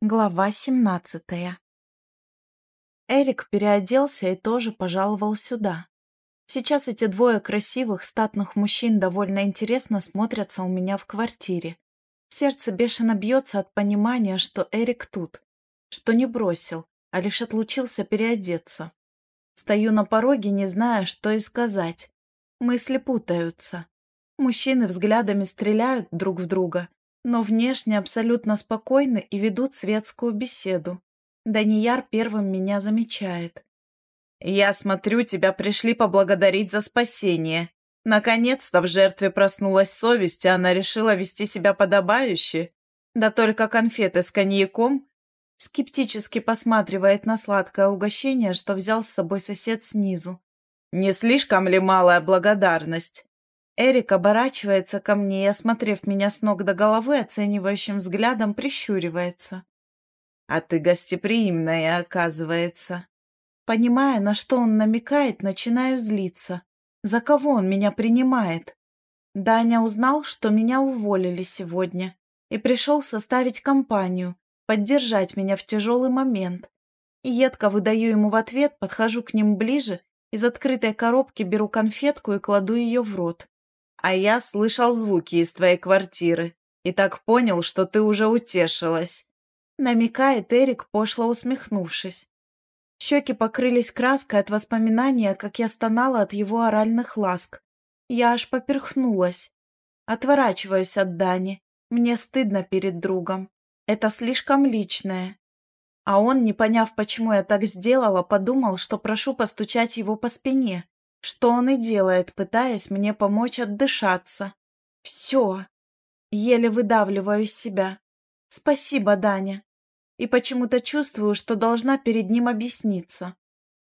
Глава семнадцатая Эрик переоделся и тоже пожаловал сюда. Сейчас эти двое красивых, статных мужчин довольно интересно смотрятся у меня в квартире. Сердце бешено бьется от понимания, что Эрик тут, что не бросил, а лишь отлучился переодеться. Стою на пороге, не зная, что и сказать. Мысли путаются. Мужчины взглядами стреляют друг в друга, но внешне абсолютно спокойны и ведут светскую беседу. Данияр первым меня замечает. «Я смотрю, тебя пришли поблагодарить за спасение. Наконец-то в жертве проснулась совесть, и она решила вести себя подобающе. Да только конфеты с коньяком...» Скептически посматривает на сладкое угощение, что взял с собой сосед снизу. «Не слишком ли малая благодарность?» Эрик оборачивается ко мне и, осмотрев меня с ног до головы, оценивающим взглядом прищуривается. «А ты гостеприимная, оказывается». Понимая, на что он намекает, начинаю злиться. За кого он меня принимает? Даня узнал, что меня уволили сегодня, и пришел составить компанию, поддержать меня в тяжелый момент. И едко выдаю ему в ответ, подхожу к ним ближе, из открытой коробки беру конфетку и кладу ее в рот. А я слышал звуки из твоей квартиры и так понял, что ты уже утешилась. Намекает Эрик, пошло усмехнувшись. Щеки покрылись краской от воспоминания, как я стонала от его оральных ласк. Я аж поперхнулась. Отворачиваюсь от Дани. Мне стыдно перед другом. Это слишком личное. А он, не поняв, почему я так сделала, подумал, что прошу постучать его по спине что он и делает, пытаясь мне помочь отдышаться. Все. Еле выдавливаю из себя. Спасибо, Даня. И почему-то чувствую, что должна перед ним объясниться.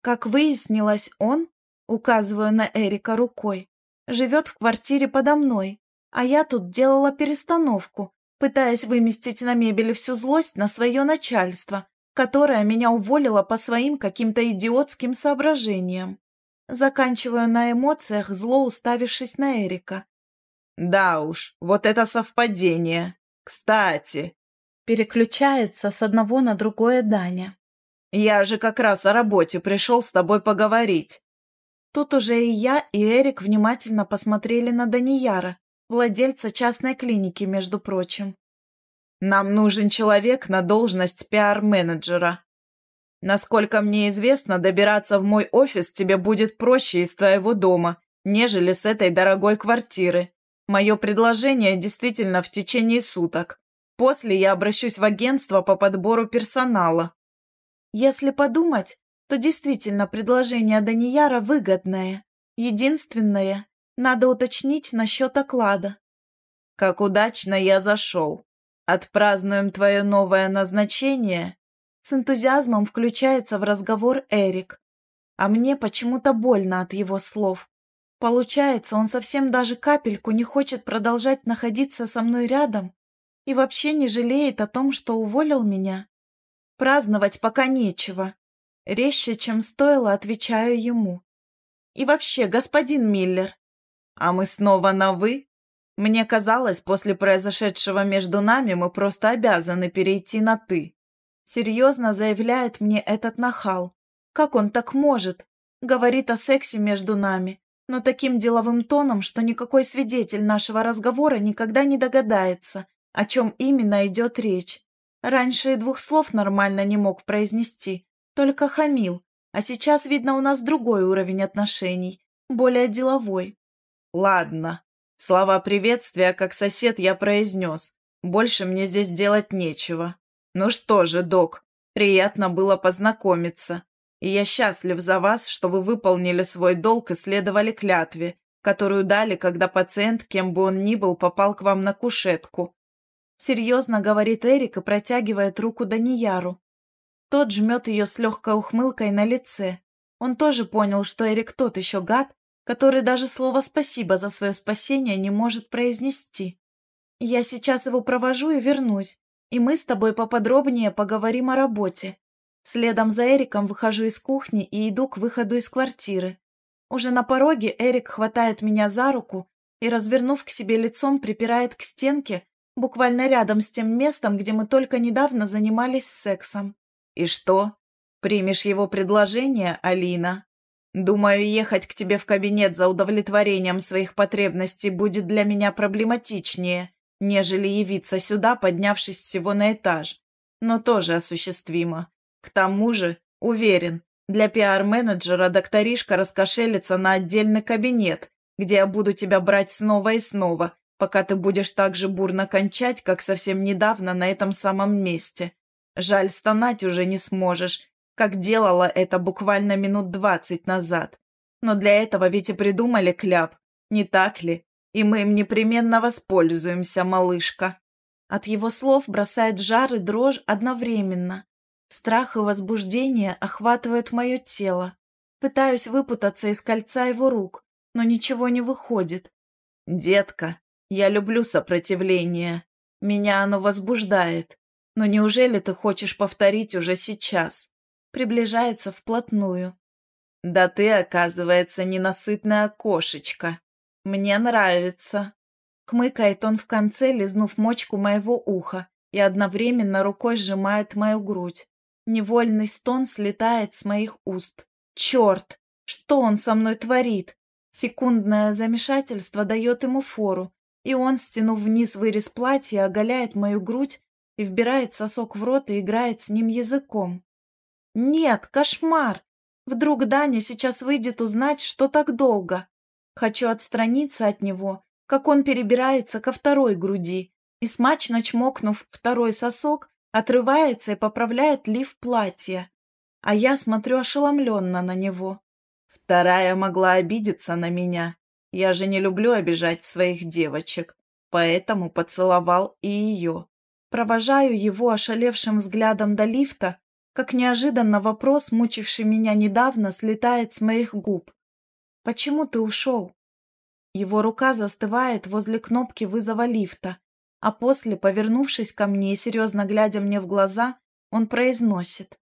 Как выяснилось, он, указываю на Эрика рукой, живет в квартире подо мной, а я тут делала перестановку, пытаясь выместить на мебели всю злость на свое начальство, которое меня уволило по своим каким-то идиотским соображениям. Заканчиваю на эмоциях, зло уставившись на Эрика. «Да уж, вот это совпадение. Кстати...» Переключается с одного на другое Даня. «Я же как раз о работе пришел с тобой поговорить». Тут уже и я, и Эрик внимательно посмотрели на Данияра, владельца частной клиники, между прочим. «Нам нужен человек на должность пиар-менеджера. Насколько мне известно, добираться в мой офис тебе будет проще из твоего дома, нежели с этой дорогой квартиры. Мое предложение действительно в течение суток. После я обращусь в агентство по подбору персонала. Если подумать, то действительно предложение Данияра выгодное. Единственное, надо уточнить насчет оклада. Как удачно я зашел. Отпразднуем твое новое назначение с энтузиазмом включается в разговор Эрик. А мне почему-то больно от его слов. Получается, он совсем даже капельку не хочет продолжать находиться со мной рядом и вообще не жалеет о том, что уволил меня. Праздновать пока нечего. Резче, чем стоило, отвечаю ему. И вообще, господин Миллер. А мы снова на «вы»? Мне казалось, после произошедшего между нами мы просто обязаны перейти на «ты». Серьезно заявляет мне этот нахал. Как он так может? Говорит о сексе между нами, но таким деловым тоном, что никакой свидетель нашего разговора никогда не догадается, о чем именно идет речь. Раньше и двух слов нормально не мог произнести, только хамил, а сейчас, видно, у нас другой уровень отношений, более деловой. Ладно, слова приветствия как сосед я произнес, больше мне здесь делать нечего. «Ну что же, док, приятно было познакомиться. И я счастлив за вас, что вы выполнили свой долг и следовали клятве, которую дали, когда пациент, кем бы он ни был, попал к вам на кушетку». Серьезно говорит Эрик и протягивает руку Данияру. Тот жмет ее с легкой ухмылкой на лице. Он тоже понял, что Эрик тот еще гад, который даже слово «спасибо» за свое спасение не может произнести. Я сейчас его провожу и вернусь, и мы с тобой поподробнее поговорим о работе. Следом за Эриком выхожу из кухни и иду к выходу из квартиры. Уже на пороге Эрик хватает меня за руку и, развернув к себе лицом, припирает к стенке, Буквально рядом с тем местом, где мы только недавно занимались сексом. И что? Примешь его предложение, Алина? Думаю, ехать к тебе в кабинет за удовлетворением своих потребностей будет для меня проблематичнее, нежели явиться сюда, поднявшись всего на этаж. Но тоже осуществимо. К тому же, уверен, для пиар-менеджера докторишка раскошелится на отдельный кабинет, где я буду тебя брать снова и снова, пока ты будешь так же бурно кончать, как совсем недавно на этом самом месте. Жаль, стонать уже не сможешь, как делала это буквально минут двадцать назад. Но для этого ведь и придумали кляп, не так ли? И мы им непременно воспользуемся, малышка». От его слов бросает жар и дрожь одновременно. Страх и возбуждение охватывают мое тело. Пытаюсь выпутаться из кольца его рук, но ничего не выходит. «Детка, я люблю сопротивление. Меня оно возбуждает. Но неужели ты хочешь повторить уже сейчас?» приближается вплотную. «Да ты, оказывается, ненасытная кошечка. Мне нравится». Хмыкает он в конце, лизнув мочку моего уха, и одновременно рукой сжимает мою грудь. Невольный стон слетает с моих уст. Черт! Что он со мной творит? Секундное замешательство дает ему фору, и он, стянув вниз вырез платья, оголяет мою грудь и вбирает сосок в рот и играет с ним языком. Нет, кошмар! Вдруг Даня сейчас выйдет узнать, что так долго. Хочу отстраниться от него, как он перебирается ко второй груди и, смачно чмокнув второй сосок, отрывается и поправляет лиф платья. А я смотрю ошеломленно на него. Вторая могла обидеться на меня. Я же не люблю обижать своих девочек, поэтому поцеловал и ее. Провожаю его ошалевшим взглядом до лифта, как неожиданно вопрос, мучивший меня недавно, слетает с моих губ. «Почему ты ушел?» Его рука застывает возле кнопки вызова лифта, а после, повернувшись ко мне и серьезно глядя мне в глаза, он произносит.